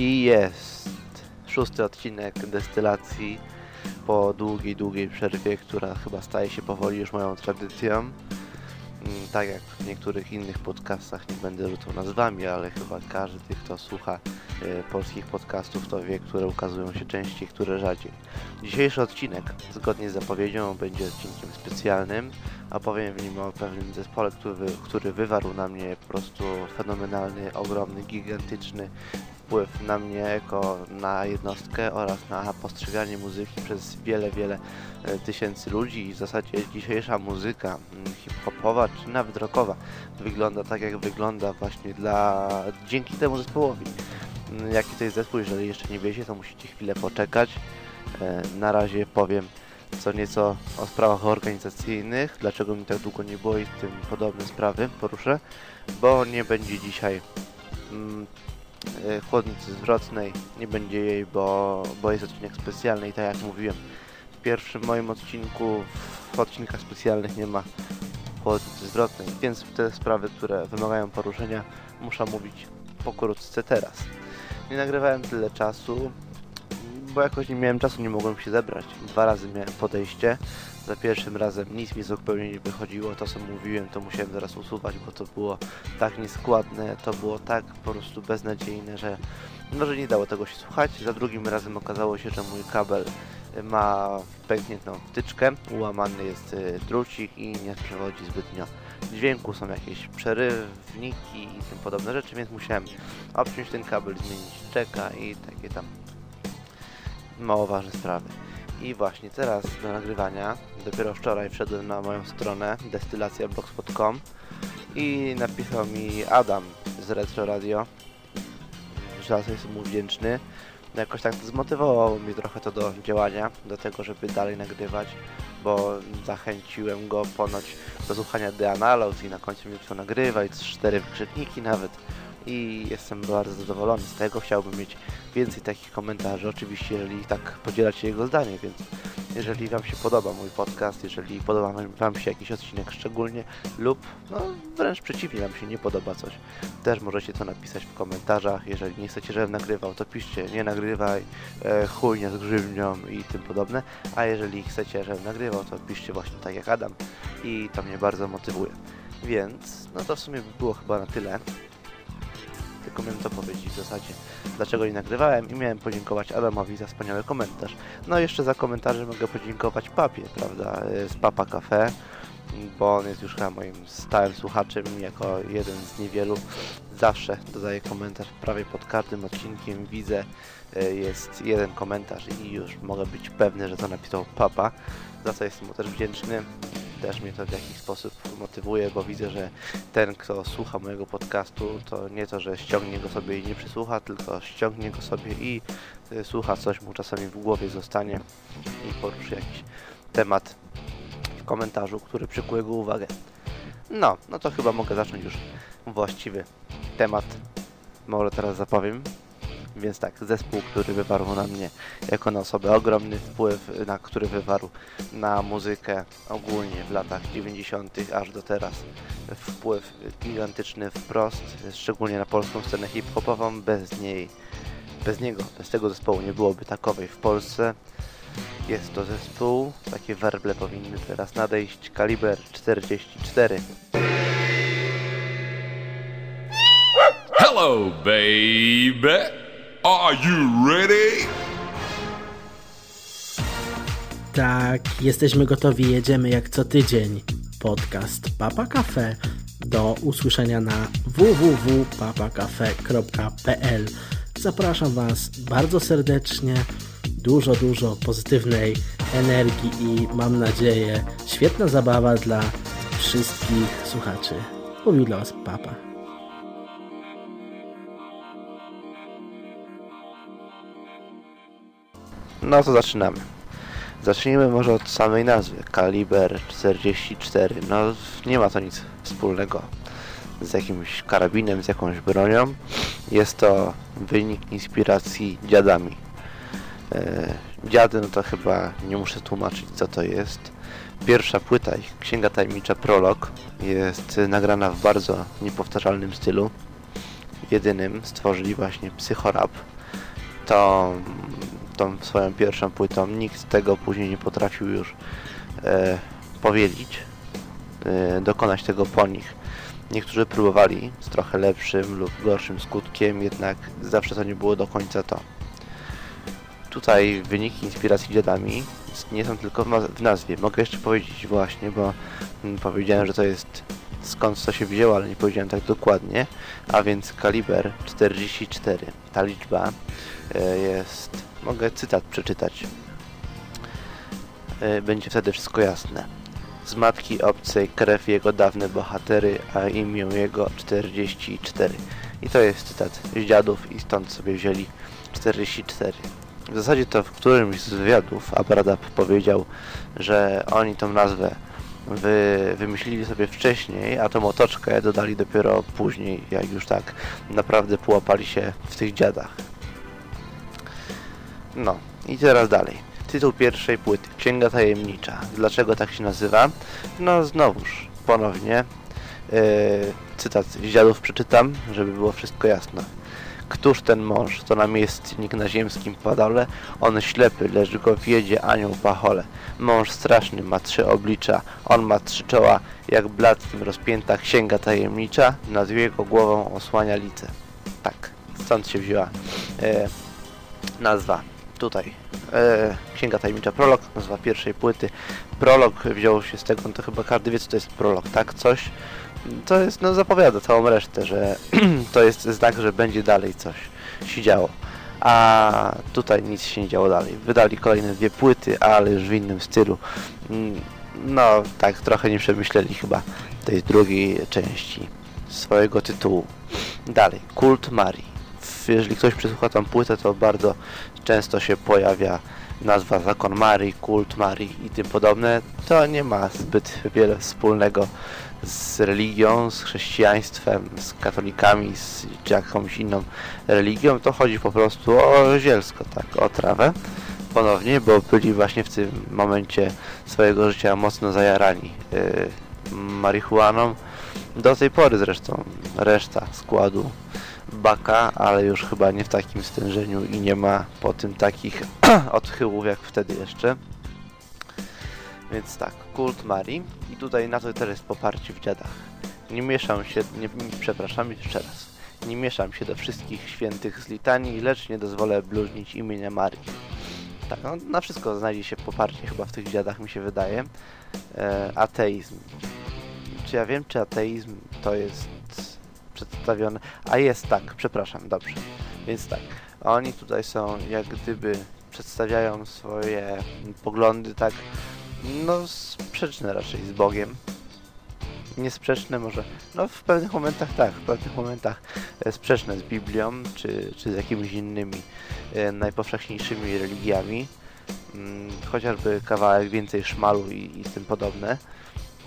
I jest szósty odcinek destylacji po długiej, długiej przerwie, która chyba staje się powoli już moją tradycją. Mm, Tak jak w niektórych innych podcastach, nie będę rzucał nazwami, ale chyba każdy, kto słucha e, polskich podcastów, to wie, które ukazują się częściej, które rzadziej. Dzisiejszy odcinek, zgodnie z zapowiedzią, będzie odcinkiem specjalnym. Opowiem w nim o pewnym zespole, który, który wywarł na mnie po prostu fenomenalny, ogromny, gigantyczny wpływ na mnie jako na jednostkę oraz na postrzeganie muzyki przez wiele, wiele e, tysięcy ludzi i w zasadzie dzisiejsza muzyka mm, hip-hopowa czy nawet rockowa wygląda tak jak wygląda właśnie dla dzięki temu zespołowi. Mm, Jaki to jest zespół, jeżeli jeszcze nie wiecie, to musicie chwilę poczekać. E, Na razie powiem co nieco o sprawach organizacyjnych, dlaczego mi tak długo nie było i tym podobne sprawy poruszę, bo nie będzie dzisiaj mm, chłodnicy zwrotnej, nie będzie jej, bo, bo jest odcinek specjalny i tak jak mówiłem, w pierwszym moim odcinku, w odcinkach specjalnych nie ma chłodnicy zwrotnej, więc te sprawy, które wymagają poruszenia, muszę mówić pokrótce teraz. Nie nagrywałem tyle czasu, bo jakoś nie miałem czasu, nie mogłem się zebrać. Dwa razy miałem podejście. Za pierwszym razem nic mi zupełnie nie wychodziło. To, co mówiłem, to musiałem zaraz usuwać, bo to było tak nieskładne, to było tak po prostu beznadziejne, że no, że nie dało tego się słuchać. Za drugim razem okazało się, że mój kabel y, ma pękniętą wtyczkę, ułamany jest y, drucik i nie przewodzi zbytnio dźwięku, są jakieś przerywniki i tym podobne rzeczy, więc musiałem obciąć ten kabel, zmienić czeka i takie tam mało ważne sprawy. I właśnie teraz do nagrywania, dopiero wczoraj wszedłem na moją stronę destylacjablogspot.com i napisał mi Adam z Retro Radio, że co jestem mu wdzięczny. No jakoś tak zmotywowało mnie trochę to do działania, do tego, żeby dalej nagrywać, bo zachęciłem go ponoć do słuchania The Analogs i na końcu mi to nagrywa i cztery wykrzykniki nawet i jestem bardzo zadowolony z tego. Chciałbym mieć więcej takich komentarzy, oczywiście, jeżeli tak podzielacie jego zdanie, więc jeżeli Wam się podoba mój podcast, jeżeli podoba Wam- się jakiś odcinek szczególnie lub no wręcz przeciwnie, Wam się nie podoba coś, też możecie to napisać w komentarzach. Jeżeli nie chcecie, żebym nagrywał, to piszcie nie nagrywaj, e, z grzywnią i tym podobne, a jeżeli chcecie, żebym nagrywał, to piszcie właśnie tak jak Adam i to mnie bardzo motywuje. Więc, no to w sumie by było chyba na tyle tylko miałem to powiedzieć w zasadzie, dlaczego nie nagrywałem i miałem podziękować Adamowi za wspaniały komentarz. No jeszcze za komentarze mogę podziękować Papie, prawda, e, z Papa Cafe, bo on jest już chyba moim stałym słuchaczem, jako jeden z niewielu. Zawsze dodaję komentarz prawie pod każdym odcinkiem, widzę, e, jest jeden komentarz i już mogę być pewny, że to napisał Papa, za co jestem mu też wdzięczny. Też mnie to w jakiś sposób motywuje, bo widzę, że ten, kto słucha mojego podcastu, to nie to, że ściągnie go sobie i nie przysłucha, tylko ściągnie go sobie i y, słucha, coś mu czasami w głowie zostanie i poruszy jakiś temat w komentarzu, który przykuł jego uwagę. No, no to chyba mogę zacząć już właściwy temat. Może teraz zapowiem. Więc tak, zespół, który wywarł na mnie jako na osobę ogromny wpływ, na który wywarł na muzykę ogólnie w latach 90. aż do teraz wpływ gigantyczny wprost, szczególnie na polską scenę hip-hopową. Bez niej, bez niego, bez tego zespołu nie byłoby takowej w Polsce. Jest to zespół, takie werble powinny teraz nadejść, kaliber 44. Hello, baby. Are you ready? Tak, jesteśmy gotowi, jedziemy jak co tydzień. Podcast Papa Cafe do usłyszenia na www.papacafe.pl. Zapraszam Was bardzo serdecznie. Dużo, dużo pozytywnej energii i mam nadzieję świetna zabawa dla wszystkich słuchaczy. Mówi dla Was Papa. No to zaczynamy. Zacznijmy może od samej nazwy. Kaliber 44. No nie ma to nic wspólnego z jakimś karabinem, z jakąś bronią. Jest to wynik inspiracji dziadami. E, dziady, no to chyba nie muszę tłumaczyć co to jest. Pierwsza płyta, Księga Tajemnicza Prolog, jest nagrana w bardzo niepowtarzalnym stylu. Jedynym stworzyli właśnie psychorap. tą, tą swoją pierwszą płytą. Nikt tego później nie potrafił już e, powielić, e, dokonać tego po nich. Niektórzy próbowali z trochę lepszym lub gorszym skutkiem, jednak zawsze to nie było do końca to. Tutaj wyniki inspiracji dziadami nie są tylko w nazwie. Mogę jeszcze powiedzieć właśnie, bo mm, powiedziałem, że to jest skąd to się wzięło, ale nie powiedziałem tak dokładnie. A więc kaliber 44. Ta liczba e, jest... Mogę cytat przeczytać. E, będzie wtedy wszystko jasne. Z matki obcej krew jego dawne bohatery, a imię jego 44. I to jest cytat z dziadów i stąd sobie wzięli 44. W zasadzie to w którymś z wywiadów Abradab powiedział, że oni tą nazwę wy, wymyślili sobie wcześniej, a tą otoczkę dodali dopiero później, jak już tak naprawdę połapali się w tych dziadach. No, i teraz dalej. Tytuł pierwszej płyty, Księga Tajemnicza. Dlaczego tak się nazywa? No znowuż, ponownie, yy, cytat z dziadów przeczytam, żeby było wszystko jasne. Któż ten mąż, to namiestnik na ziemskim padole? On ślepy, lecz go wiedzie anioł pachole. Mąż straszny ma trzy oblicza, on ma trzy czoła, jak blaskiem rozpięta księga tajemnicza, nad jego głową osłania lice. Tak, stąd się wzięła e, nazwa. Tutaj e, Księga Tajemnicza Prolog, nazwa pierwszej płyty. Prolog wziął się z tego, no to chyba każdy wie co to jest prolog, tak? Coś to jest, no zapowiada całą resztę, że to jest znak, że będzie dalej coś się działo. A tutaj nic się nie działo dalej. Wydali kolejne dwie płyty, ale już w innym stylu. Mm, no, tak trochę nie przemyśleli chyba tej drugiej części swojego tytułu. Dalej, Kult Marii. Jeżeli ktoś przesłucha tą płytę, to bardzo często się pojawia nazwa Zakon Marii, Kult Marii i tym podobne. To nie ma zbyt wiele wspólnego z religią, z chrześcijaństwem, z katolikami, z jakąś inną religią, to chodzi po prostu o zielsko, tak, o trawę ponownie, bo byli właśnie w tym momencie swojego życia mocno zajarani yy, marihuaną. Do tej pory zresztą reszta składu baka, ale już chyba nie w takim stężeniu i nie ma po tym takich odchyłów jak wtedy jeszcze. Więc tak, kult Marii i tutaj na to też jest poparcie w dziadach. Nie mieszam się, nie, przepraszam jeszcze raz, nie mieszam się do wszystkich świętych z litanii, lecz nie dozwolę bluźnić imienia Marii. Tak, no, na wszystko znajdzie się poparcie chyba w tych dziadach, mi się wydaje. E, ateizm. Czy ja wiem, czy ateizm to jest przedstawione? A jest tak, przepraszam, dobrze. Więc tak, oni tutaj są jak gdyby przedstawiają swoje poglądy tak no sprzeczne raczej z Bogiem. Niesprzeczne może, no w pewnych momentach tak, w pewnych momentach e, sprzeczne z Biblią, czy, czy z jakimiś innymi e, najpowszechniejszymi religiami. Mm, chociażby kawałek więcej szmalu i, i tym podobne.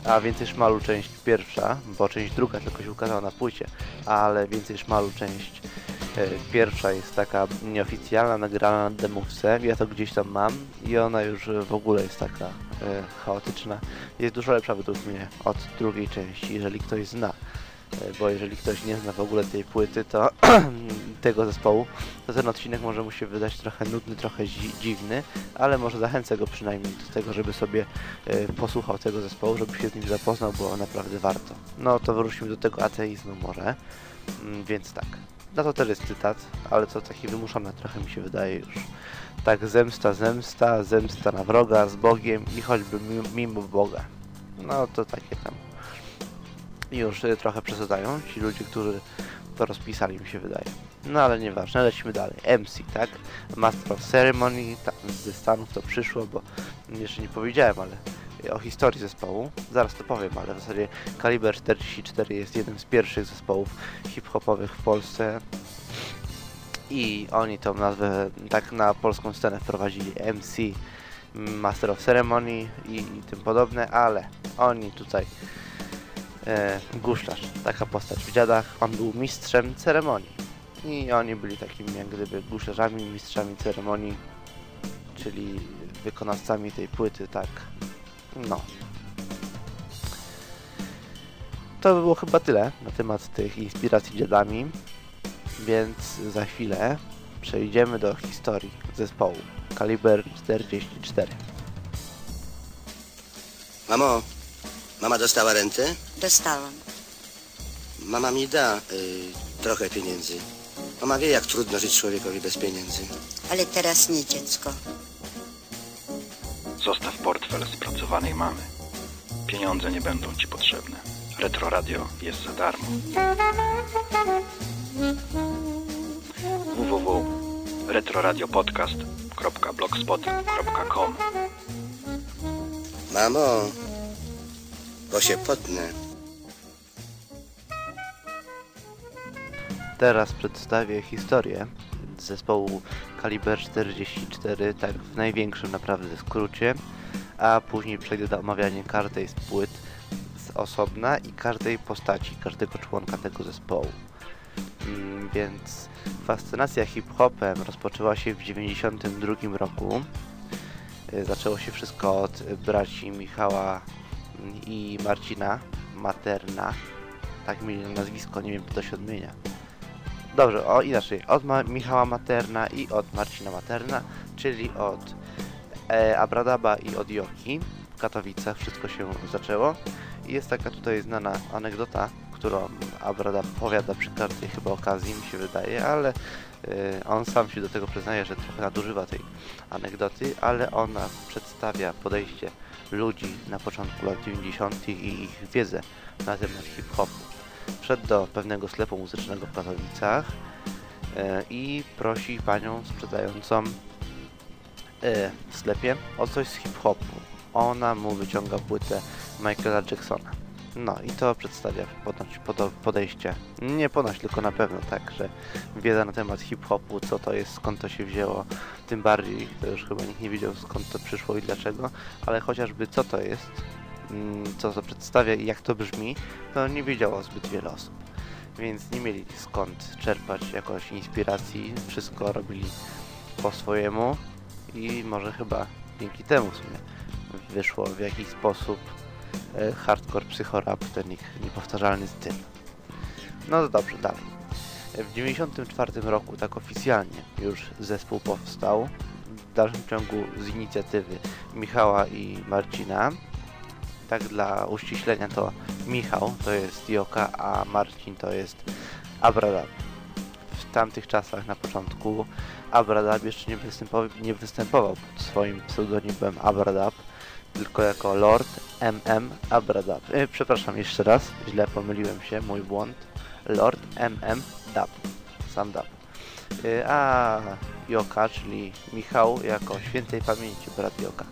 A więcej szmalu część pierwsza, bo część druga tylko się ukazała na płycie, ale więcej szmalu część E, pierwsza jest taka nieoficjalna, nagrana na demówce. Ja to gdzieś tam mam i ona już w ogóle jest taka e, chaotyczna. Jest dużo lepsza według mnie od drugiej części, jeżeli ktoś zna. E, bo jeżeli ktoś nie zna w ogóle tej płyty, to tego zespołu, to ten odcinek może mu się wydać trochę nudny, trochę dziwny, ale może zachęcę go przynajmniej do tego, żeby sobie posłuchał tego zespołu, żeby się z nim zapoznał, bo naprawdę warto. No to wróćmy do tego ateizmu może. Mm, więc tak, no to też jest cytat, ale to taki wymuszony trochę mi się wydaje już. Tak, zemsta, zemsta, zemsta na wroga z Bogiem i choćby mimo Boga. No to takie tam. Już y, trochę przesadzają ci ludzie, którzy to rozpisali mi się wydaje. No ale nieważne, lecimy dalej. MC, tak? Master of Ceremony, tam ze Stanów to przyszło, bo jeszcze nie powiedziałem, ale o historii zespołu. Zaraz to powiem, ale w zasadzie Kaliber 44 jest jednym z pierwszych zespołów hip-hopowych w Polsce i oni tą nazwę tak na polską scenę wprowadzili MC, Master of Ceremony i, i tym podobne, ale oni tutaj e, taka postać w dziadach, on był mistrzem ceremonii i oni byli takimi jak gdyby guszlarzami, mistrzami ceremonii, czyli wykonawcami tej płyty, tak no. To by było chyba tyle na temat tych inspiracji dziadami, więc za chwilę przejdziemy do historii zespołu Kaliber 44. Mamo, mama dostała rentę? Dostałam. Mama mi da y, trochę pieniędzy. Mama wie, jak trudno żyć człowiekowi bez pieniędzy. Ale teraz nie dziecko. Zostaw portfel spracowanej mamy. Pieniądze nie będą ci potrzebne. Retro Radio jest za darmo. www.retroradiopodcast.blogspot.com Mamo, bo się potnę. Teraz przedstawię historię zespołu Kaliber 44, tak w największym naprawdę skrócie, a później przejdę do omawiania każdej z płyt z osobna i każdej postaci, każdego członka tego zespołu. Mm, Więc fascynacja hip-hopem rozpoczęła się w 1992 roku. Y, Zaczęło się wszystko od braci Michała mm, i Marcina Materna. Tak mieli nazwisko, nie wiem, czy to się odmienia. Dobrze, o inaczej. Od Ma Michała Materna i od Marcina Materna, czyli od e, Abradaba i od Joki w Katowicach wszystko się zaczęło. I jest taka tutaj znana anegdota, którą Abradab powiada przy każdej chyba okazji, mi się wydaje, ale e, on sam się do tego przyznaje, że trochę nadużywa tej anegdoty, ale ona przedstawia podejście ludzi na początku lat 90. i ich wiedzę na temat hip-hopu wszedł do pewnego sklepu muzycznego w Katowicach e, i prosi panią sprzedającą e, w sklepie o coś z hip-hopu. Ona mu wyciąga płytę Michaela Jacksona. No i to przedstawia ponoć podejście, nie ponoć, tylko na pewno tak, że wiedza na temat hip-hopu, co to jest, skąd to się wzięło, tym bardziej, to już chyba nikt nie wiedział skąd to przyszło i dlaczego, ale chociażby co to jest, co to przedstawia i jak to brzmi, to nie wiedziało zbyt wiele osób. Więc nie mieli skąd czerpać jakoś inspiracji, wszystko robili po swojemu i może chyba dzięki temu w sumie wyszło w jakiś sposób e, hardcore psychorap, ten ich niepowtarzalny styl. No to dobrze, dalej. W 94 roku tak oficjalnie już zespół powstał. W dalszym ciągu z inicjatywy Michała i Marcina. Tak dla uściślenia to Michał to jest Joka, a Marcin to jest Abradab. W tamtych czasach na początku Abradab jeszcze nie występował, nie występował pod swoim pseudonimem Abradab, tylko jako Lord MM Abradab. E, przepraszam jeszcze raz, źle pomyliłem się, mój błąd. Lord MM Dab. Sam Dab. E, a Joka, czyli Michał jako świętej pamięci brat Joka.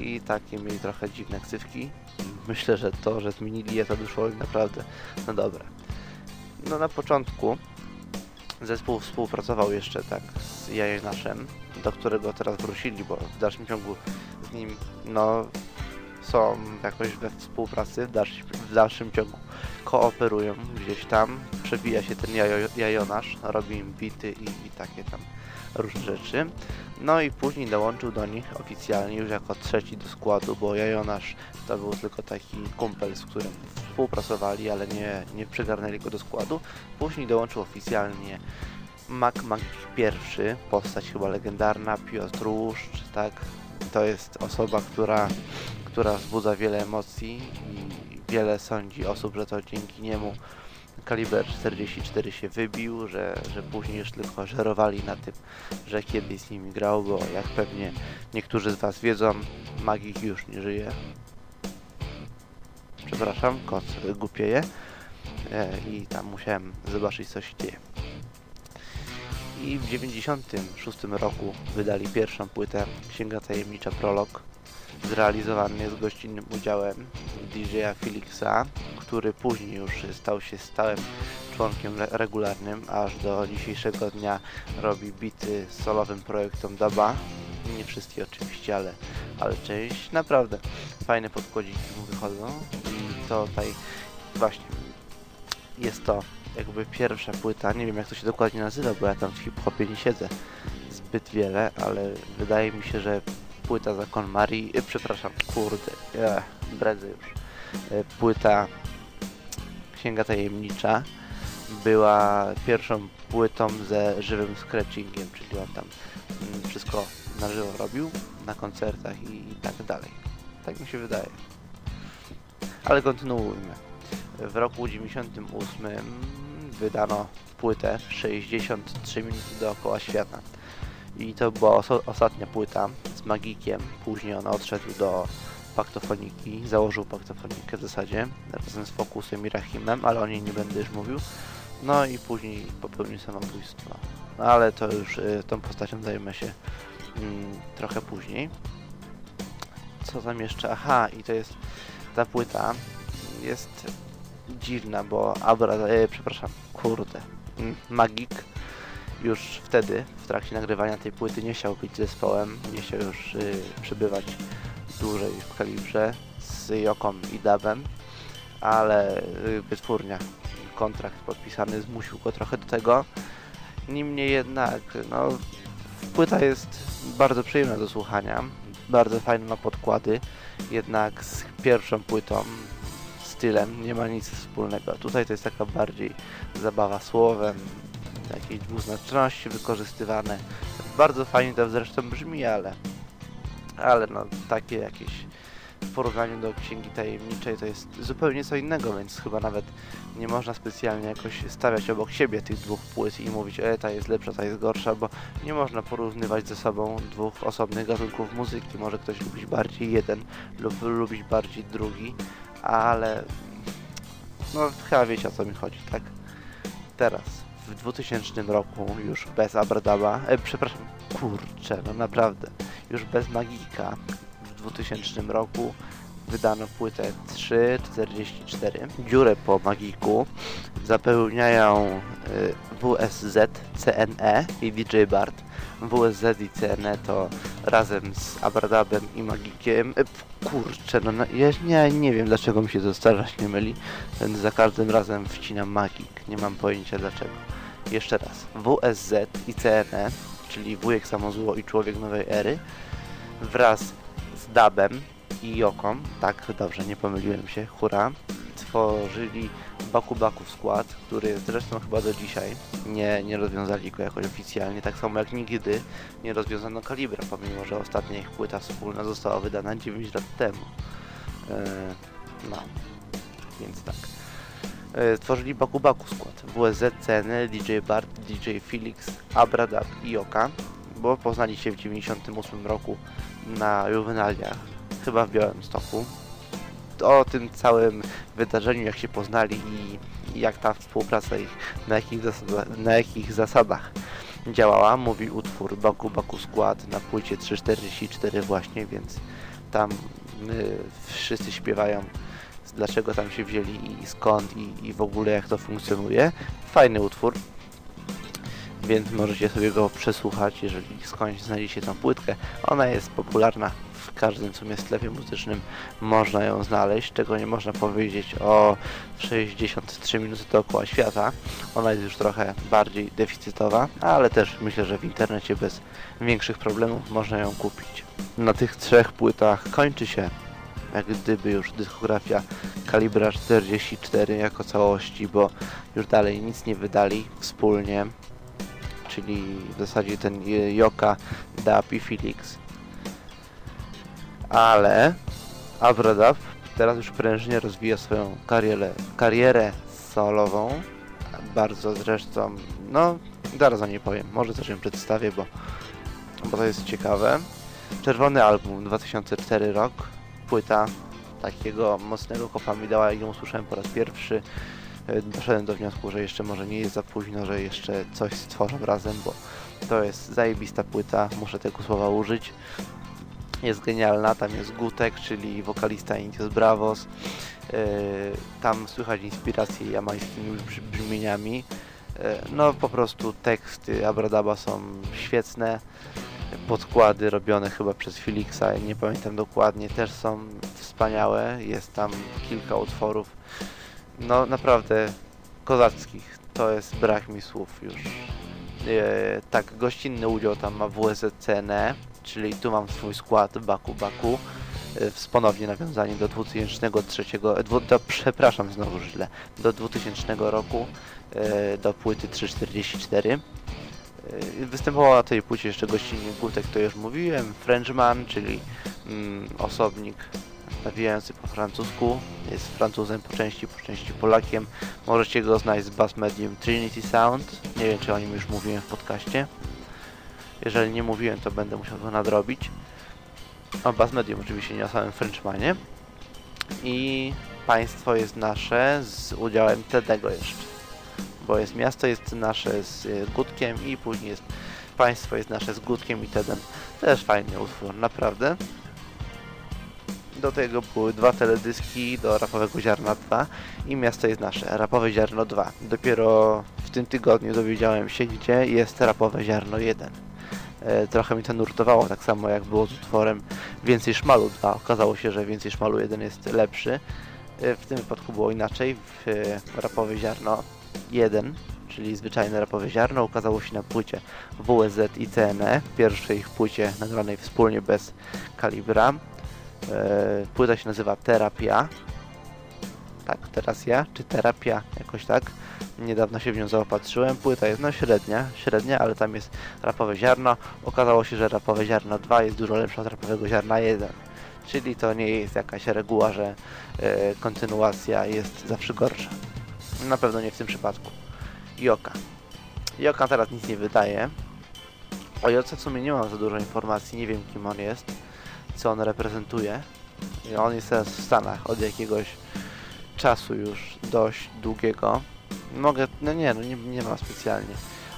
I takie mieli trochę dziwne ksywki. Myślę, że to, że zmienili je, to wyszło naprawdę no dobre. No na początku zespół współpracował jeszcze tak z Jajonaszem, do którego teraz wrócili, bo w dalszym ciągu z nim no są jakoś we współpracy, w dalszym, w dalszym ciągu kooperują gdzieś tam, przebija się ten jajo, Jajonasz, robi im bity i, i takie tam różne rzeczy. No i później dołączył do nich oficjalnie już jako trzeci do składu, bo Jajonasz to był tylko taki kumpel, z którym współpracowali, ale nie, nie przygarnęli go do składu. Później dołączył oficjalnie Mac Magik pierwszy, postać chyba legendarna, Piotr Łuszcz, tak? To jest osoba, która, która wzbudza wiele emocji i wiele sądzi osób, że to dzięki niemu kaliber 44 się wybił, że, że później już tylko żerowali na tym, że kiedyś z nimi grał, bo jak pewnie niektórzy z Was wiedzą, Magik już nie żyje. Przepraszam, kot głupieje. E, I tam musiałem zobaczyć, co się dzieje. I w 96 roku wydali pierwszą płytę Księga Tajemnicza Prolog, zrealizowany z gościnnym udziałem DJ-a Felixa, który później już stał się stałym członkiem re- regularnym, aż do dzisiejszego dnia robi bity solowym projektom Daba. Nie wszystkie oczywiście, ale, ale część. Naprawdę fajne podkładziki mu wychodzą i to tutaj właśnie jest to jakby pierwsza płyta, nie wiem jak to się dokładnie nazywa, bo ja tam w hip-hopie nie siedzę zbyt wiele, ale wydaje mi się, że płyta Zakon Marii, e, przepraszam, kurde, ja, bredzę już, e, płyta Księga Tajemnicza była pierwszą płytą ze żywym scratchingiem, czyli on tam mm, wszystko na żywo robił, na koncertach i, i tak dalej. Tak mi się wydaje. Ale kontynuujmy. W roku 98 wydano płytę 63 minuty dookoła świata. I to była oso- ostatnia płyta z Magikiem. Później on odszedł do paktofoniki, założył paktofonikę w zasadzie razem z Fokusem i Rahimem, ale o niej nie będę już mówił. No i później popełnił samobójstwo. No ale to już y, tą postacią zajmę się mm, trochę później. Co tam jeszcze? Aha, i to jest ta płyta jest dziwna, bo Abra, e, przepraszam, kurde, Magik już wtedy, w trakcie nagrywania tej płyty nie chciał być zespołem, nie chciał już y, przebywać dłużej w kalibrze z Joką i Dabem, ale y, wytwórnia, kontrakt podpisany zmusił go trochę do tego. Niemniej jednak, no, płyta jest bardzo przyjemna do słuchania, bardzo fajna na podkłady, jednak z pierwszą płytą, stylem nie ma nic wspólnego. Tutaj to jest taka bardziej zabawa słowem, jakieś dwuznaczności wykorzystywane. Bardzo fajnie to zresztą brzmi, ale ale no takie jakieś w porównaniu do Księgi Tajemniczej to jest zupełnie co innego, więc chyba nawet nie można specjalnie jakoś stawiać obok siebie tych dwóch płyt i mówić, e, ta jest lepsza, ta jest gorsza, bo nie można porównywać ze sobą dwóch osobnych gatunków muzyki. Może ktoś lubić bardziej jeden lub lubić bardziej drugi, ale no chyba wiecie o co mi chodzi, tak? Teraz, w 2000 roku, już bez Abradaba, e, przepraszam, kurczę, no naprawdę, już bez Magika, w 2000 roku wydano płytę 3.44. Dziurę po Magiku zapełniają y, WSZ, CNE i DJ Bart. WSZ i CNE to razem z Abradabem i Magikiem. E, kurczę, no na- ja nie, nie wiem dlaczego mi się to strasznie myli. Więc za każdym razem wcinam Magik. Nie mam pojęcia dlaczego. Jeszcze raz. WSZ i CNE, czyli Wujek Samozło i Człowiek Nowej Ery wraz z Dabem i Joką, tak dobrze, nie pomyliłem się, hura, tworzyli Baku Baku skład, który zresztą chyba do dzisiaj nie, nie rozwiązali go jakoś oficjalnie, tak samo jak nigdy nie rozwiązano Kalibra, pomimo że ostatnia ich płyta wspólna została wydana 9 lat temu. Eee, no, więc tak. Eee, tworzyli Baku Baku skład, WSZ, CN, DJ Bart, DJ Felix, Abradab i Joka, bo poznali się w 98 roku na Juvenaliach, chyba w Białymstoku. O tym całym wydarzeniu, jak się poznali i, jak ta współpraca ich, na jakich, zasada, na jakich zasadach działała, mówi utwór Baku Baku Skład na płycie 344 właśnie, więc tam y, wszyscy śpiewają dlaczego tam się wzięli i skąd i, i w ogóle jak to funkcjonuje. Fajny utwór, więc możecie sobie go przesłuchać, jeżeli skądś znajdziecie tą płytkę. Ona jest popularna w każdym w sumie sklepie muzycznym, można ją znaleźć, czego nie można powiedzieć o 63 minuty dookoła świata. Ona jest już trochę bardziej deficytowa, ale też myślę, że w internecie bez większych problemów można ją kupić. Na tych trzech płytach kończy się jak gdyby już dyskografia kalibra 44 jako całości, bo już dalej nic nie wydali wspólnie, czyli w zasadzie ten Joka, Dap i Felix. Ale Abradab teraz już prężnie rozwija swoją karierę, karierę solową, bardzo zresztą, no zaraz o niej powiem, może też ją przedstawię, bo, bo to jest ciekawe. Czerwony album, 2004 rok, płyta takiego mocnego kopa mi dała, jak ją usłyszałem po raz pierwszy. e, Doszedłem do wniosku, że jeszcze może nie jest za późno, że jeszcze coś stworzą razem, bo to jest zajebista płyta, muszę tego słowa użyć. Jest genialna, tam jest Gutek, czyli wokalista Indios Bravos. E, Tam słychać inspiracje jamańskimi brz- brzmieniami. E, No po prostu teksty Abradaba są świetne podkłady robione chyba przez Felixa, nie pamiętam dokładnie, też są wspaniałe. Jest tam kilka utworów, no naprawdę kozackich. To jest brak mi słów już. E, tak, gościnny udział tam ma WSCN, czyli tu mam swój skład Baku Baku. e, ponownie nawiązanie do 2003, e, dwu, do, przepraszam znowu źle, do 2000 roku, e, do płyty 344. Występowała na tej płycie jeszcze gościnnie Gutek, to już mówiłem, Frenchman, czyli mm, osobnik nawijający po francusku, jest Francuzem po części, po części Polakiem. Możecie go znać z bass medium Trinity Sound, nie wiem czy o nim już mówiłem w podcaście. Jeżeli nie mówiłem, to będę musiał to nadrobić. O Bass Medium oczywiście nie o samym Frenchmanie. I państwo jest nasze z udziałem Tedego jeszcze. Bo jest miasto jest nasze z e, Gutkiem i później jest państwo jest nasze z Gutkiem i Tedem. Też fajny utwór, naprawdę. Do tego były dwa teledyski do Rapowego Ziarna 2 i Miasto jest nasze, Rapowe Ziarno 2. Dopiero w tym tygodniu dowiedziałem się, gdzie jest Rapowe Ziarno 1. E, trochę mi to nurtowało, tak samo jak było z utworem Więcej Szmalu 2. Okazało się, że Więcej Szmalu 1 jest lepszy. E, w tym wypadku było inaczej. W e, rapowe ziarno 1, czyli zwyczajne rapowe ziarno, ukazało się na płycie WSZ i CNE, pierwszej ich płycie nagranej wspólnie bez kalibra. Płyta się nazywa Terapia. Tak, teraz ja, czy Terapia, jakoś tak niedawno się w nią zaopatrzyłem. Płyta jest no średnia, średnia, ale tam jest rapowe ziarno. Okazało się, że rapowe ziarno 2 jest dużo lepsze od rapowego ziarna 1. Czyli to nie jest jakaś reguła, że e, kontynuacja jest zawsze gorsza. Na pewno nie w tym przypadku. Joka. Joka teraz nic nie wydaje. O Joce w sumie nie mam za dużo informacji, nie wiem kim on jest, co on reprezentuje. On jest teraz w Stanach od jakiegoś czasu już dość długiego. Mogę, no nie, no nie, nie ma specjalnie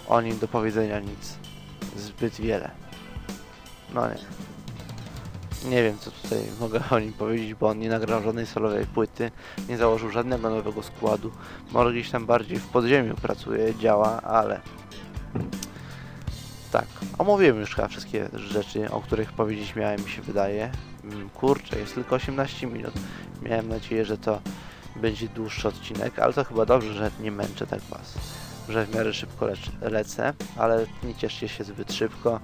o nim do powiedzenia nic zbyt wiele. No nie. Nie wiem co tutaj mogę o nim powiedzieć, bo on nie nagrał żadnej solowej płyty, nie założył żadnego nowego składu. Może gdzieś tam bardziej w podziemiu pracuje, działa, ale... Tak, omówiłem już chyba wszystkie rzeczy, o których powiedzieć miałem, mi się wydaje. Mm, kurczę, jest tylko 18 minut. Miałem nadzieję, że to będzie dłuższy odcinek, ale to chyba dobrze, że nie męczę tak Was, że w miarę szybko lecę, ale nie cieszcie się zbyt szybko.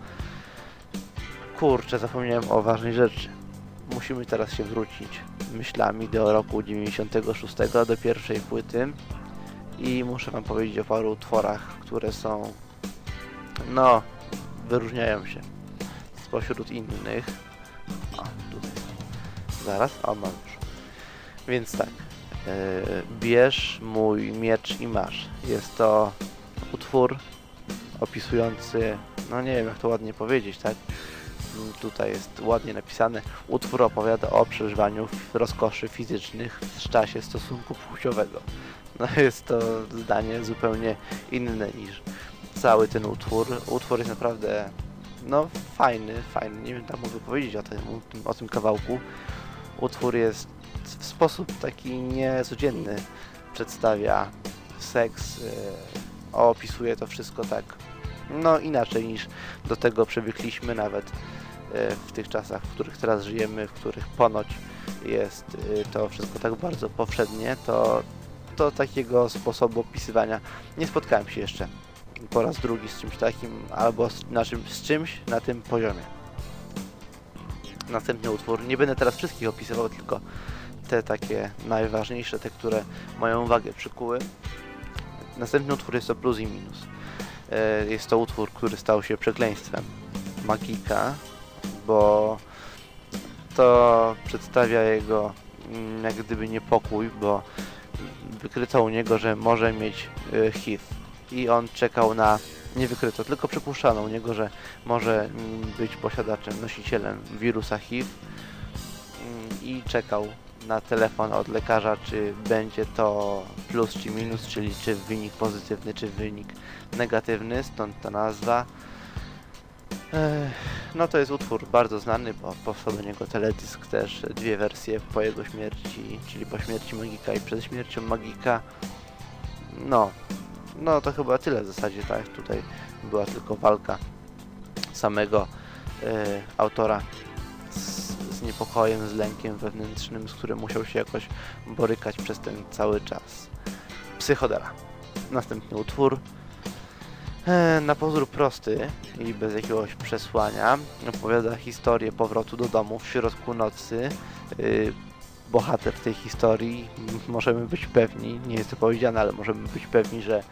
Kurczę, zapomniałem o ważnej rzeczy. Musimy teraz się wrócić myślami do roku 96, do pierwszej płyty i muszę Wam powiedzieć o paru utworach, które są, no, wyróżniają się spośród innych. O, tutaj. Zaraz, o, mam już. Więc tak, E, bierz mój miecz i masz. Jest to utwór opisujący, no nie wiem jak to ładnie powiedzieć, tak? Tutaj jest ładnie napisane. Utwór opowiada o przeżywaniu rozkoszy fizycznych w czasie stosunku płciowego. No jest to zdanie zupełnie inne niż cały ten utwór. Utwór jest naprawdę no fajny, fajny. Nie wiem, tam mogę powiedzieć o tym, o tym kawałku. Utwór jest w sposób taki niecodzienny przedstawia seks, yy, opisuje to wszystko tak no inaczej niż do tego przywykliśmy nawet w tych czasach, w których teraz żyjemy, w których ponoć jest yy, to wszystko tak bardzo powszednie, to, to takiego sposobu opisywania nie spotkałem się jeszcze po raz drugi z czymś takim, albo z, na czym, z czymś na tym poziomie. Następny utwór. Nie będę teraz wszystkich opisywał, tylko te takie najważniejsze, te, które moją uwagę przykuły. Następny utwór jest to plus i minus. E, jest to utwór, który stał się przekleństwem Magika, bo to przedstawia jego mm, jak gdyby niepokój, bo wykryto u niego, że może mieć e, HIV. I on czekał na nie wykryto, tylko przypuszczano u niego, że może mm, być posiadaczem, nosicielem wirusa HIV. Mm, i czekał na telefon od lekarza, czy będzie to plus czy minus, czyli czy wynik pozytywny, czy wynik negatywny, stąd ta nazwa. No to jest utwór bardzo znany, bo powstał do niego teledysk też, dwie wersje po jego śmierci, czyli po śmierci Magika i przed śmiercią Magika. No, no to chyba tyle w zasadzie, tak? Tutaj była tylko walka samego e, autora niepokojem, z lękiem wewnętrznym, z którym musiał się jakoś borykać przez ten cały czas. Psychodela. Następny utwór. E, na pozór prosty i bez jakiegoś przesłania opowiada historię powrotu do domu w środku nocy. Y, bohater tej historii, możemy być pewni, nie jest to powiedziane, ale możemy być pewni, że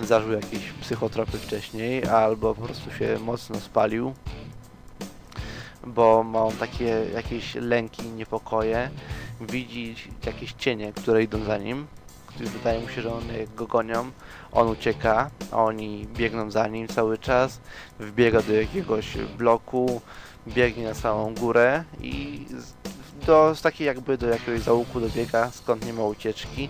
zażył jakieś psychotropy wcześniej albo po prostu się mocno spalił, bo ma on takie jakieś lęki, niepokoje, widzi jakieś cienie, które idą za nim, wydaje mu się, że one go gonią, on ucieka, oni biegną za nim cały czas, wbiega do jakiegoś bloku, biegnie na samą górę i do, takiej jakby do jakiegoś załuku dobiega, skąd nie ma ucieczki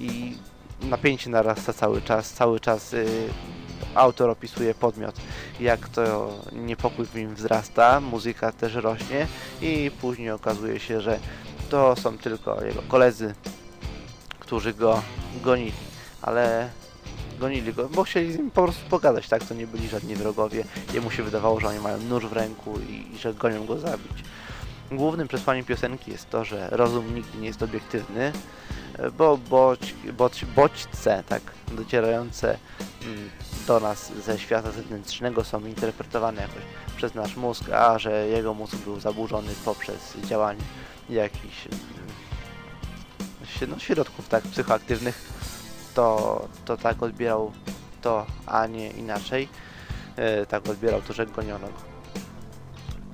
i napięcie narasta cały czas, cały czas y, autor opisuje podmiot, jak to niepokój w nim wzrasta, muzyka też rośnie i później okazuje się, że to są tylko jego koledzy, którzy go gonili, ale gonili go, bo chcieli z nim po prostu pogadać, tak? To nie byli żadni wrogowie. Jemu się wydawało, że oni mają nóż w ręku i, i że gonią go zabić. Głównym przesłaniem piosenki jest to, że rozum nigdy nie jest obiektywny, bo bodź, bodź, bodźce, tak, docierające mm, do nas ze świata zewnętrznego są interpretowane jakoś przez nasz mózg, a że jego mózg był zaburzony poprzez działanie jakichś mm, no, środków tak psychoaktywnych, to, to tak odbierał to, a nie inaczej. E, tak odbierał to, że goniono go.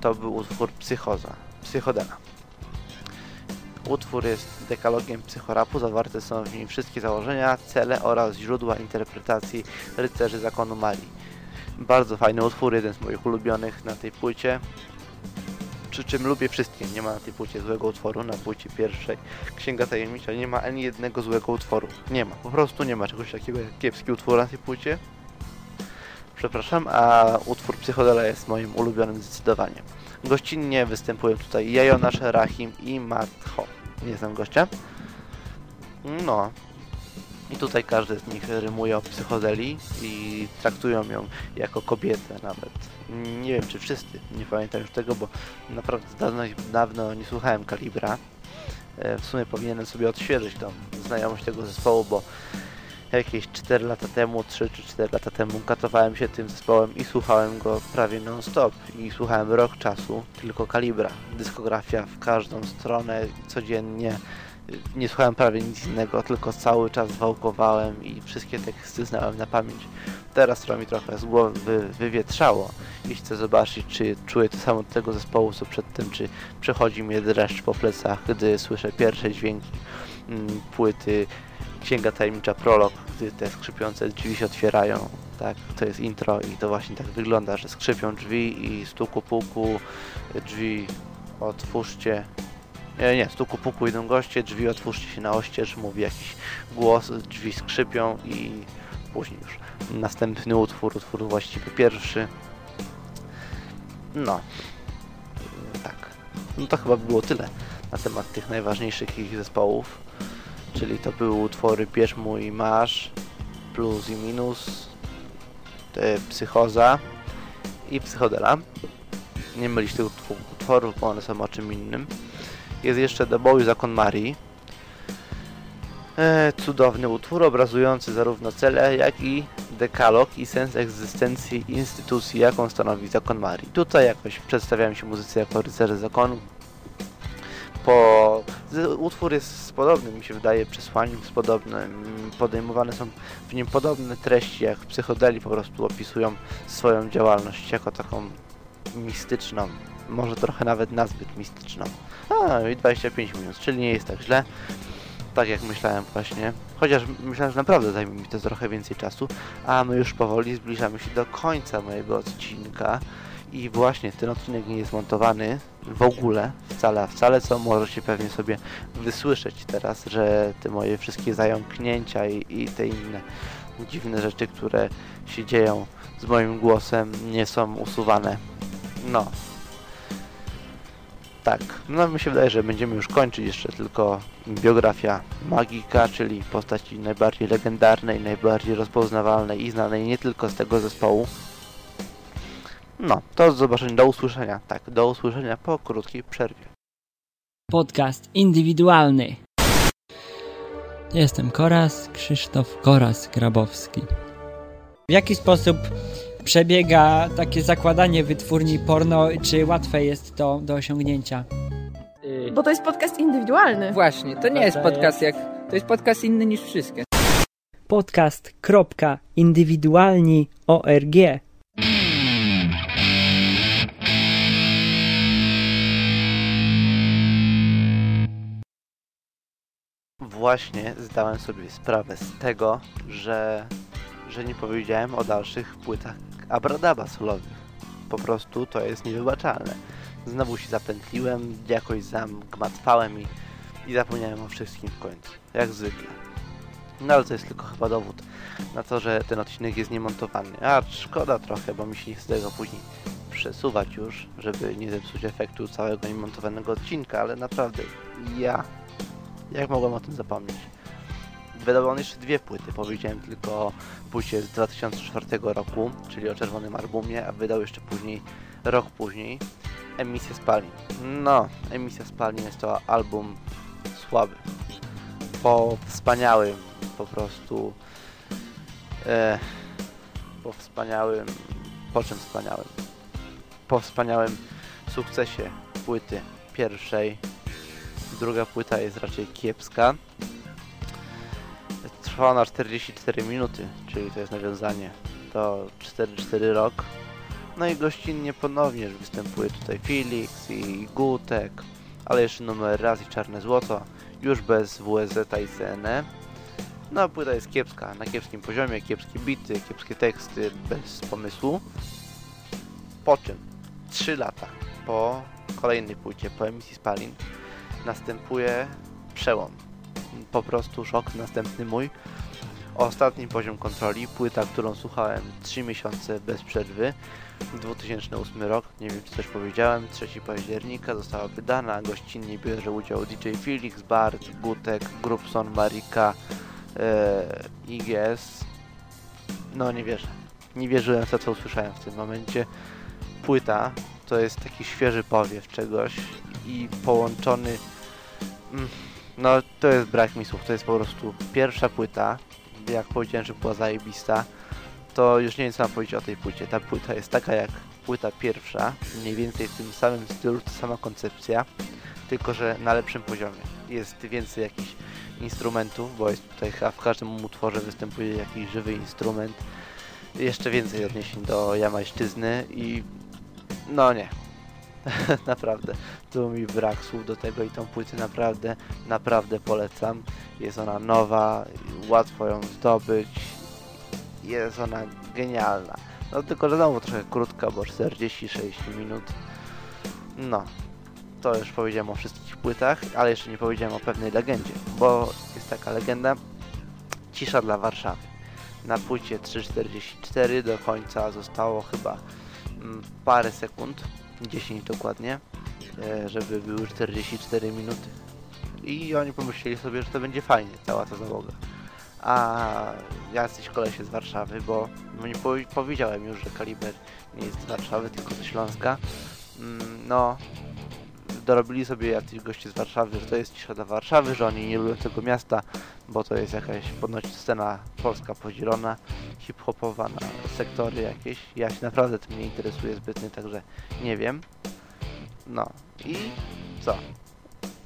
To był utwór Psychoza, Psychodela. Utwór jest dekalogiem psychorapu, zawarte są w nim wszystkie założenia, cele oraz źródła interpretacji rycerzy zakonu Mali. Bardzo fajny utwór, jeden z moich ulubionych na tej płycie. Przy czym lubię wszystkie, nie ma na tej płycie złego utworu, na płycie pierwszej Księga Tajemnicza nie ma ani jednego złego utworu. Nie ma, po prostu nie ma czegoś takiego jak kiepski utwór na tej płycie. Przepraszam, a utwór Psychodela jest moim ulubionym zdecydowanie. Gościnnie występują tutaj Jajonasz, Rahim i Matho. Nie znam gościa. No. I tutaj każdy z nich rymuje o psychodeli i traktują ją jako kobietę nawet. Nie wiem czy wszyscy, nie pamiętam już tego, bo naprawdę dawno, dawno nie słuchałem Kalibra. E, W sumie powinienem sobie odświeżyć tą znajomość tego zespołu, bo jakieś 4 lata temu, 3 czy 4 lata temu katowałem się tym zespołem i słuchałem go prawie non-stop i słuchałem rok czasu tylko Kalibra. Dyskografia w każdą stronę, codziennie. Nie słuchałem prawie nic innego, tylko cały czas wałkowałem i wszystkie teksty znałem na pamięć. Teraz to mi trochę z głowy wy, wywietrzało i chcę zobaczyć, czy czuję to samo tego zespołu, co przedtem, czy przechodzi mnie dreszcz po plecach, gdy słyszę pierwsze dźwięki mm, płyty Księga Tajemnicza Prolog, gdy te skrzypiące drzwi się otwierają. Tak, to jest intro i to właśnie tak wygląda, że skrzypią drzwi i stuku puku, drzwi otwórzcie. Nie, nie, stuku puku idą goście, drzwi otwórzcie się na oścież, mówi jakiś głos, drzwi skrzypią i później już następny utwór, utwór właściwie pierwszy. No, tak. No to chyba było tyle na temat tych najważniejszych ich zespołów. Czyli to były utwory Bierz mój masz, Plus i Minus, e, Psychoza i Psychodela. Nie mylić tych utworów, bo one są o czym innym. Jest jeszcze The Boy Zakon Marii. E, cudowny utwór obrazujący zarówno cele, jak i dekalog i sens egzystencji instytucji, jaką stanowi Zakon Marii. Tutaj jakoś przedstawiają się muzycy jako rycerze zakonu, po... Utwór jest z podobnym, mi się wydaje, przesłaniem, z podobnym, podejmowane są w nim podobne treści, jak psychodeli po prostu opisują swoją działalność jako taką mistyczną, może trochę nawet nazbyt mistyczną. A, i 25 minut, czyli nie jest tak źle, tak jak myślałem właśnie, chociaż myślałem, że naprawdę zajmie mi to trochę więcej czasu, a my już powoli zbliżamy się do końca mojego odcinka. I właśnie ten odcinek nie jest montowany w ogóle, wcale, wcale, co możecie pewnie sobie wysłyszeć teraz, że te moje wszystkie zająknięcia i, i te inne dziwne rzeczy, które się dzieją z moim głosem, nie są usuwane. No. Tak, no mi się wydaje, że będziemy już kończyć jeszcze tylko biografia Magika, czyli postaci najbardziej legendarnej, najbardziej rozpoznawalnej i znanej nie tylko z tego zespołu, no, to do zobaczenia, do usłyszenia. Tak, do usłyszenia po krótkiej przerwie. podcast indywidualny. Jestem Koras, Krzysztof Koras Grabowski. W jaki sposób przebiega takie zakładanie wytwórni porno? Czy łatwe jest to do osiągnięcia? Y, Bo to jest podcast indywidualny. Właśnie, to nie jest podcast jak. To jest podcast inny niż wszystkie. podcast.indywidualni.org Właśnie zdałem sobie sprawę z tego, że, że nie powiedziałem o dalszych płytach Abradaba solowych. Po prostu to jest niewybaczalne. Znowu się zapętliłem, jakoś zamgmatwałem i, i zapomniałem o wszystkim w końcu. Jak zwykle. No ale to jest tylko chyba dowód na to, że ten odcinek jest niemontowany. A szkoda trochę, bo mi się nie chce tego później przesuwać już, żeby nie zepsuć efektu całego niemontowanego odcinka, ale naprawdę ja jak mogłem o tym zapomnieć? Wydał on jeszcze dwie płyty. Powiedziałem tylko o płycie z 2004 roku, czyli o czerwonym albumie, a wydał jeszcze później, rok później, Emisja Spalin. No, Emisja Spalin jest to album słaby. Po wspaniałym, po prostu. E, po wspaniałym. Po czym wspaniałym? Po wspaniałym sukcesie płyty pierwszej druga płyta jest raczej kiepska. Trwa ona 44 minuty, czyli to jest nawiązanie do 4-4 rok. No i gościnnie ponownie występuje tutaj Felix i Gutek, ale jeszcze numer raz i Czarne Złoto, już bez WSZ i CNE. No płyta jest kiepska, na kiepskim poziomie, kiepskie bity, kiepskie teksty, bez pomysłu. Po czym 3 lata po kolejnej płycie, po emisji Spalin, następuje przełom. Po prostu szok następny mój. Ostatni poziom kontroli, płyta, którą słuchałem 3 miesiące bez przerwy. 2008 rok, nie wiem czy też powiedziałem, 3 października została wydana, gościnnie bierze udział DJ Felix, Bart, Gutek, Grupson, Marika, e, IGS. No nie wierzę. Nie wierzyłem w to co usłyszałem w tym momencie. Płyta to jest taki świeży powiew czegoś i połączony Mm, No, to jest brak mi słów, to jest po prostu pierwsza płyta. Jak powiedziałem, że była zajebista, to już nie wiem co mam powiedzieć o tej płycie. Ta płyta jest taka jak płyta pierwsza, mniej więcej w tym samym stylu, ta sama koncepcja, tylko że na lepszym poziomie. Jest więcej jakichś instrumentów, bo jest tutaj chyba w każdym utworze występuje jakiś żywy instrument. Jeszcze więcej odniesień do jamajszczyzny i no nie, naprawdę, tu mi brak słów do tego i tą płytę naprawdę, naprawdę polecam. Jest ona nowa, łatwo ją zdobyć, jest ona genialna. No tylko, że znowu trochę krótka, bo 46 minut. No, to już powiedziałem o wszystkich płytach, ale jeszcze nie powiedziałem o pewnej legendzie, bo jest taka legenda Cisza dla Warszawy. Na płycie 3.44 do końca zostało chyba mm, parę sekund, 10 dokładnie, żeby były 44 minuty. I oni pomyśleli sobie, że to będzie fajnie, cała ta załoga. A jacyś kolesie z Warszawy, bo no nie powi- powiedziałem już, że Kaliber nie jest z Warszawy, tylko ze Śląska. Mm, No, dorobili sobie jacyś goście z Warszawy, że to jest cisza dla Warszawy, że oni nie lubią tego miasta, bo to jest jakaś ponoć scena polska podzielona, hip-hopowa na sektory jakieś. Ja się naprawdę tym nie interesuję zbytnio, także nie wiem. No i co?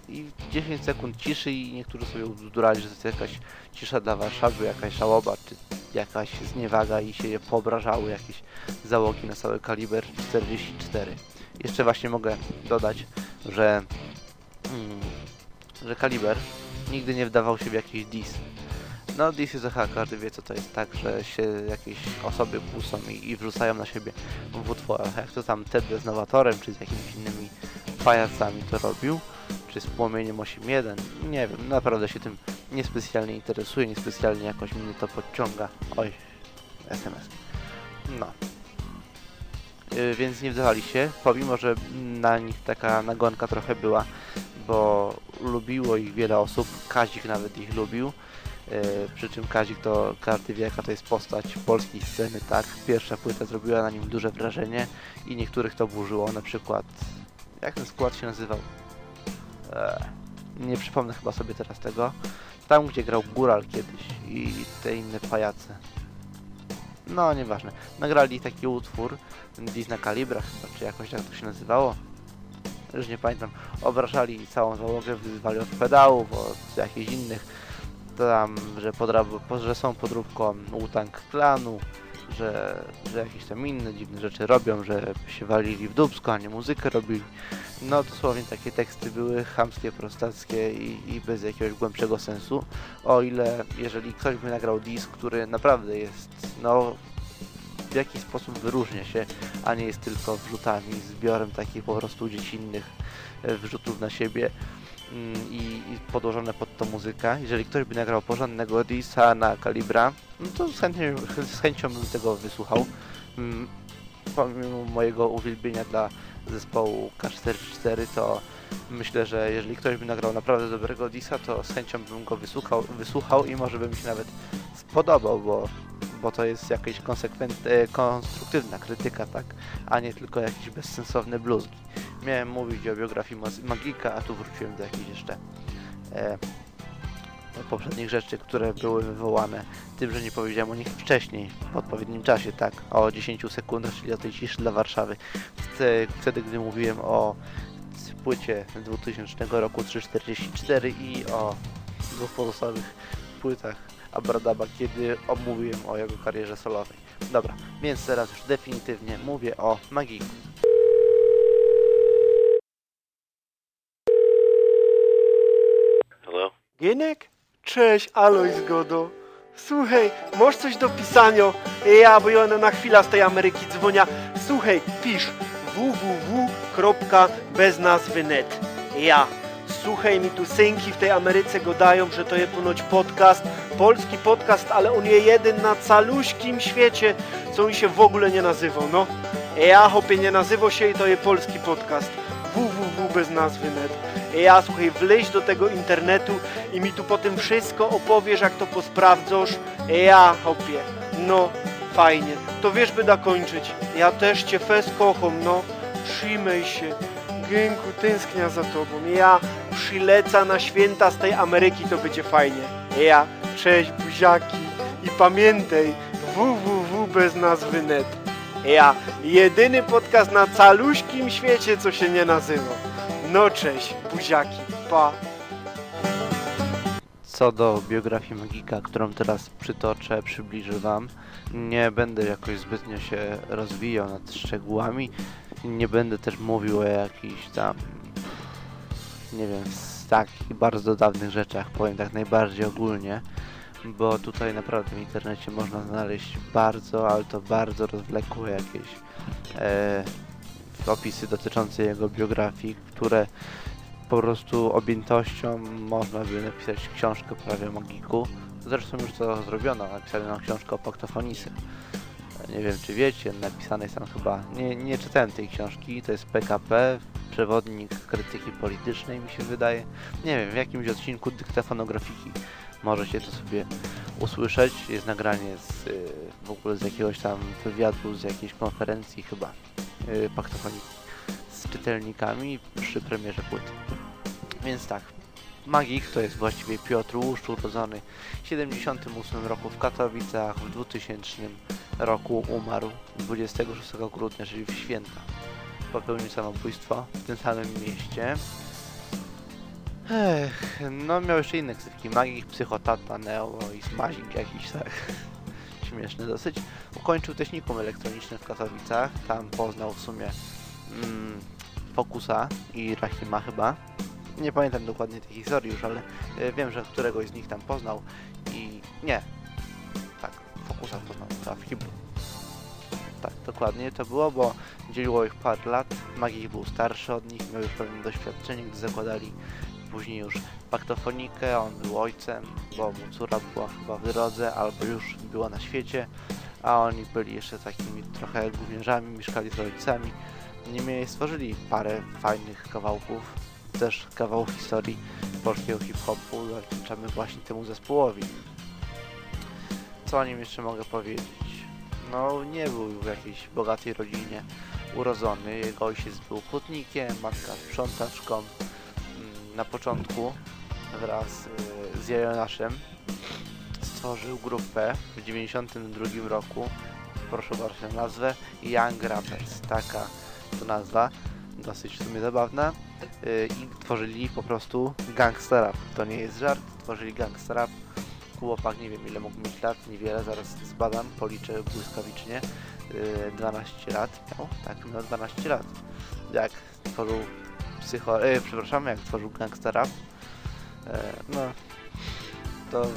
I 10 sekund ciszy i niektórzy sobie udurali, że to jest jakaś cisza dla Warszawy, jakaś żałoba, czy jakaś zniewaga i się poobrażały jakieś załogi na cały kaliber 44. Jeszcze właśnie mogę dodać, że, mm, że kaliber nigdy nie wdawał się w jakiś dis. No dis jest chyba każdy wie co to jest tak, że się jakieś osoby kłócą i, i wrzucają na siebie w utworach. Jak to tam Ted z Nowatorem, czy z jakimiś innymi pajacami to robił, czy z Płomieniem 8.1, nie wiem, naprawdę się tym niespecjalnie interesuję, niespecjalnie jakoś mnie to podciąga. Oj, SMS. No. Yy, więc nie wdawali się, pomimo, że na nich taka nagonka trochę była, bo lubiło ich wiele osób, Kazik nawet ich lubił, przy czym Kazik to każdy wie jaka to jest postać polskiej sceny, tak? Pierwsza płyta zrobiła na nim duże wrażenie i niektórych to burzyło, na przykład, jak ten skład się nazywał? Eee, nie przypomnę chyba sobie teraz tego. Tam, gdzie grał Góral kiedyś i te inne pajace. No, nieważne. Nagrali taki utwór, Disney Calibra chyba, czy jakoś tak to się nazywało. Już nie pamiętam. Obrażali całą załogę, wyzywali od pedałów, od jakichś innych. Tam, że, że są podróbką Wu-Tang Klanu, że, że jakieś tam inne dziwne rzeczy robią, że się walili w dubsko, a nie muzykę robili. No dosłownie takie teksty były chamskie, prostackie i, i bez jakiegoś głębszego sensu. O ile, jeżeli ktoś by nagrał disk, który naprawdę jest, no w jakiś sposób wyróżnia się, a nie jest tylko wrzutami, zbiorem takich po prostu dziecinnych e, wrzutów na siebie i, i podłożone pod to muzyka. Jeżeli ktoś by nagrał porządnego disa na kalibra, no to z, chętnie, z chęcią bym tego wysłuchał. Mm, Pomimo mojego uwielbienia dla zespołu K44, to myślę, że jeżeli ktoś by nagrał naprawdę dobrego disa, to z chęcią bym go wysłuchał, wysłuchał i może by mi się nawet spodobał, bo, bo to jest jakaś e, konstruktywna krytyka, tak, a nie tylko jakieś bezsensowne bluzgi. Miałem mówić o biografii Magika, a tu wróciłem do jakichś jeszcze e, poprzednich rzeczy, które były wywołane tym, że nie powiedziałem o nich wcześniej, w odpowiednim czasie, tak, o 10 sekundach, czyli o tej ciszy dla Warszawy. Wtedy, gdy mówiłem o płycie z 2000 roku 344 i o dwóch pozostałych płytach Abradaba, kiedy omówiłem o jego karierze solowej. Dobra, więc teraz już definitywnie mówię o Magiku. Hello? Gienek? Cześć, Aloj Zgodo. Słuchaj, masz coś do pisania? Ja, bo ja na chwilę z tej Ameryki dzwonia. Słuchaj, pisz www.beznazwy.net Ja. Słuchaj, mi tu synki w tej Ameryce gadają, że to je ponoć podcast, polski podcast, ale on je jeden na caluśkim świecie, co on się w ogóle nie nazywał, no. Ja, hopie, nie nazywał się i to je polski podcast. www.beznazwy.net Ja, słuchaj, wleź do tego internetu i mi tu potem wszystko opowiesz, jak to posprawdzasz. Ja, hopie, no, fajnie. To wiesz, by da kończyć. Ja też cię fes kocham, no. Trzymaj się. Gynku, tęsknia za tobą. Ja przyleca na święta z tej Ameryki, to będzie fajnie. Ja, cześć buziaki i pamiętaj www bez nazwy net. Ja, jedyny podcast na caluśkim świecie, co się nie nazywa. No cześć, buziaki, pa. Co do biografii Magika, którą teraz przytoczę, przybliżę Wam, nie będę jakoś zbytnio się rozwijał nad szczegółami. Nie będę też mówił o jakichś tam, nie wiem, z takich bardzo dawnych rzeczach, powiem tak najbardziej ogólnie, bo tutaj naprawdę w internecie można znaleźć bardzo, ale to bardzo rozwlekłe jakieś e, opisy dotyczące jego biografii, które po prostu objętością można by napisać książkę prawie Magiku. Zresztą już to zrobiono, napisano książkę o Paktofonice. Nie wiem czy wiecie, napisane jest tam chyba, nie, nie czytałem tej książki, to jest PKP, przewodnik krytyki politycznej mi się wydaje. Nie wiem, w jakimś odcinku dyktafonografiki możecie to sobie usłyszeć. Jest nagranie z, y, w ogóle z jakiegoś tam wywiadu, z jakiejś konferencji chyba y, paktofoniki z czytelnikami przy premierze płyty. Więc tak, Magik to jest właściwie Piotr Łuszcz, urodzony w 78 roku w Katowicach, w 2000 roku umarł 26 grudnia, czyli w święta. Popełnił samobójstwo w tym samym mieście. Ech, no miał jeszcze inne ksywki, Magik, Psychotata, Neo i Smazik jakiś tak śmieszny dosyć. Ukończył technikum elektroniczne w Katowicach, tam poznał w sumie mm, Fokusa i Rahima chyba. Nie pamiętam dokładnie tej historii już, ale e, wiem, że któregoś z nich tam poznał i nie. Tak, Fokusa poznał, a w Hebrew. Tak, dokładnie to było, bo dzieliło ich parę lat. Magik był starszy od nich, miał już pewne doświadczenie, gdy zakładali później już paktofonikę, on był ojcem, bo mu córa była chyba w drodze, albo już była na świecie, a oni byli jeszcze takimi trochę gówniarzami, mieszkali z rodzicami. Niemniej stworzyli parę fajnych kawałków, też kawał historii polskiego hip-hopu, zawdzięczamy właśnie temu zespołowi. Co o nim jeszcze mogę powiedzieć? No, nie był w jakiejś bogatej rodzinie urodzony. Jego ojciec był hutnikiem, matka sprzątaczką. Mm, Na początku wraz y, z Jonaszem stworzył grupę w 92 roku proszę bardzo na nazwę, Young Rappers, taka to nazwa, dosyć w sumie zabawna i tworzyli po prostu gangsta rap, to nie jest żart, tworzyli gangsta rap, chłopak, nie wiem ile mógł mieć lat, niewiele, zaraz zbadam, policzę błyskawicznie, y, 12 lat miał, tak, miał 12 lat, jak tworzył psycho, e, przepraszam, jak tworzył gangsta rap, e, no, to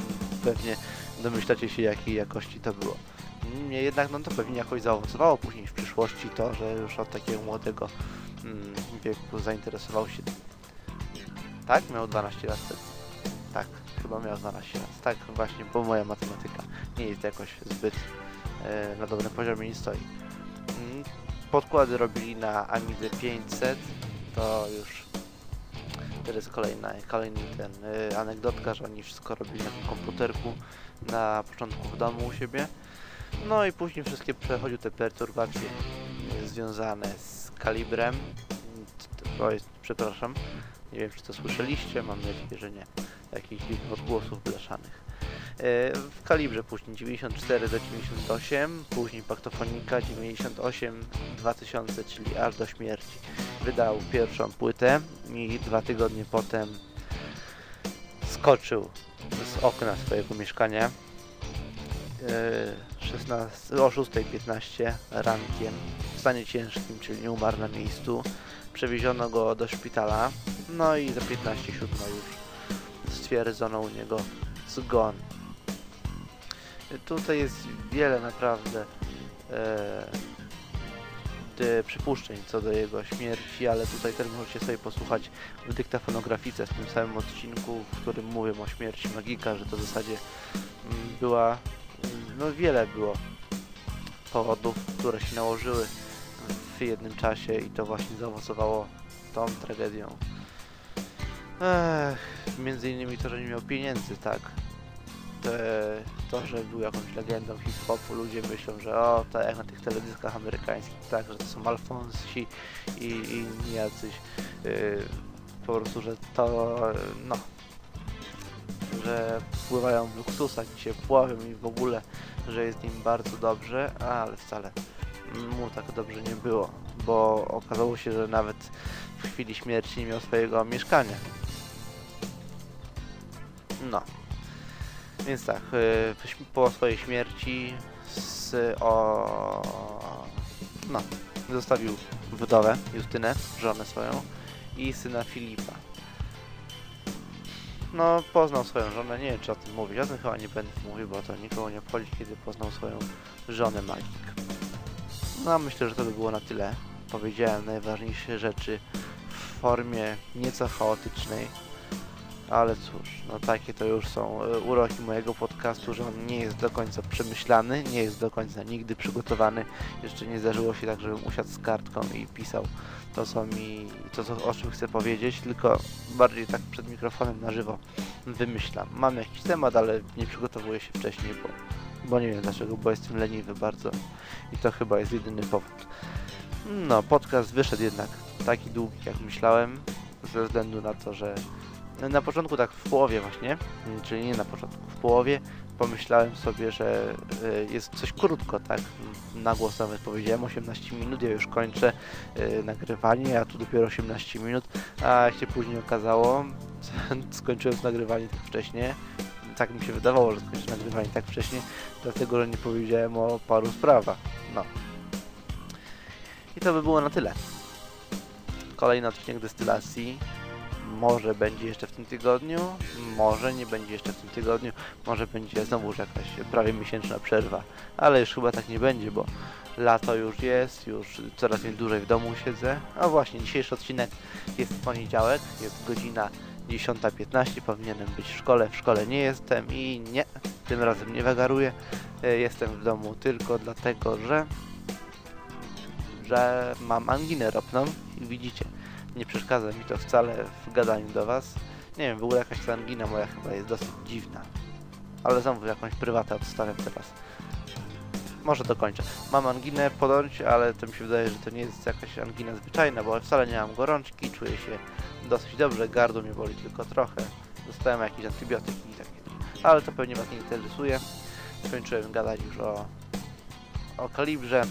pewnie domyślacie się jakiej jakości to było. Niemniej jednak no to pewnie jakoś zaowocowało później w przyszłości to, że już od takiego młodego wieku zainteresował się. Tak? Miał 12 lat wtedy. Tak, chyba miał 12 lat. Tak, właśnie, bo moja matematyka nie jest jakoś zbyt e, na dobrym poziomie nie stoi. Mm, Podkłady robili na Amidze 500, to już jest kolejna, kolejny ten y, anegdotka, że oni wszystko robili na tym komputerku na początku w domu u siebie. No i później wszystkie przechodziły te perturbacje y, związane z kalibrem. To jest, przepraszam, nie wiem czy to słyszeliście, mam nadzieję, że nie. Jakichś odgłosów blaszanych. Y, W kalibrze później 94 do 98, później paktofonika 98 2000, czyli aż do śmierci wydał pierwszą płytę i dwa tygodnie potem skoczył z okna swojego mieszkania e, 16, o 6.15 rankiem w stanie ciężkim, czyli nie umarł na miejscu. Przewieziono go do szpitala, no i za 15 siódma już stwierdzono u niego zgon. Tutaj jest wiele naprawdę e, przypuszczeń co do jego śmierci, ale tutaj też możecie sobie posłuchać w dyktafonografice w tym samym odcinku, w którym mówię o śmierci Magika, że to w zasadzie mm, była, no wiele było powodów, które się nałożyły w jednym czasie i to właśnie zaowocowało tą tragedią. Ech, między innymi to, że nie miał pieniędzy, tak. Te, to, że był jakąś legendą hip-hopu, ludzie myślą, że o, tak jak na tych teledyskach amerykańskich, tak, że to są Alfonsi i, i inni jacyś, yy, po prostu, że to, no, że pływają w luksusach i się pławią i w ogóle, że jest im bardzo dobrze, ale wcale mu tak dobrze nie było, bo okazało się, że nawet w chwili śmierci nie miał swojego mieszkania. No. Więc tak, y, po swojej śmierci z, o, no, zostawił wdowę Justynę, żonę swoją i syna Filipa. No, poznał swoją żonę, nie wiem czy o tym mówić, o tym chyba nie będę mówił, bo to nikogo nie obchodzi, kiedy poznał swoją żonę Magik. No, myślę, że to by było na tyle. Powiedziałem najważniejsze rzeczy w formie nieco chaotycznej, ale cóż, no takie to już są e, uroki mojego podcastu, że on nie jest do końca przemyślany, nie jest do końca nigdy przygotowany. Jeszcze nie zdarzyło się tak, żebym usiadł z kartką i pisał to, co mi, to, co, o czym chcę powiedzieć, tylko bardziej tak przed mikrofonem na żywo wymyślam. Mam jakiś temat, ale nie przygotowuję się wcześniej, bo, bo nie wiem dlaczego, bo jestem leniwy bardzo i to chyba jest jedyny powód. No, podcast wyszedł jednak taki długi, jak myślałem, ze względu na to, że na początku tak w połowie właśnie, mm, czyli nie na początku, w połowie pomyślałem sobie, że y, jest coś krótko, tak, na głos nawet powiedziałem 18 minut, ja już kończę y, nagrywanie, a tu dopiero 18 minut, a jak się później okazało, skończyłem nagrywanie tak wcześnie, tak mi się wydawało, że skończę nagrywanie tak wcześnie, dlatego, że nie powiedziałem o paru sprawach, no. I to by było na tyle. Kolejny odcinek destylacji, może będzie jeszcze w tym tygodniu, może nie będzie jeszcze w tym tygodniu, może będzie znowu jakaś prawie miesięczna przerwa, ale już chyba tak nie będzie, bo lato już jest, już coraz dłużej w domu siedzę. A właśnie, dzisiejszy odcinek jest w poniedziałek, jest godzina 10.15, powinienem być w szkole, w szkole nie jestem i nie, tym razem nie wagaruję, E, jestem w domu tylko dlatego, że że mam anginę ropną i widzicie, nie przeszkadza mi to wcale w gadaniu do Was. Nie wiem, w ogóle jakaś ta angina moja chyba jest dosyć dziwna. Ale znowu jakąś prywatę odstawiam teraz. Może dokończę. Mam anginę ponoć, ale to mi się wydaje, że to nie jest jakaś angina zwyczajna, bo wcale nie mam gorączki, czuję się dosyć dobrze, gardło mnie boli tylko trochę. Dostałem jakiś antybiotyk i takie. Ale to pewnie Was nie interesuje. Skończyłem gadać już o, o kalibrze.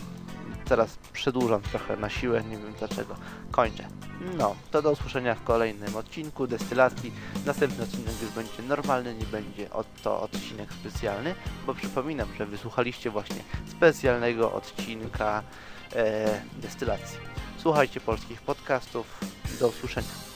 Teraz przedłużam trochę na siłę, nie wiem dlaczego. Kończę. No, to do usłyszenia w kolejnym odcinku destylacji. Następny odcinek już będzie normalny, nie będzie to odcinek specjalny, bo przypominam, że wysłuchaliście właśnie specjalnego odcinka e, destylacji. Słuchajcie polskich podcastów. Do usłyszenia.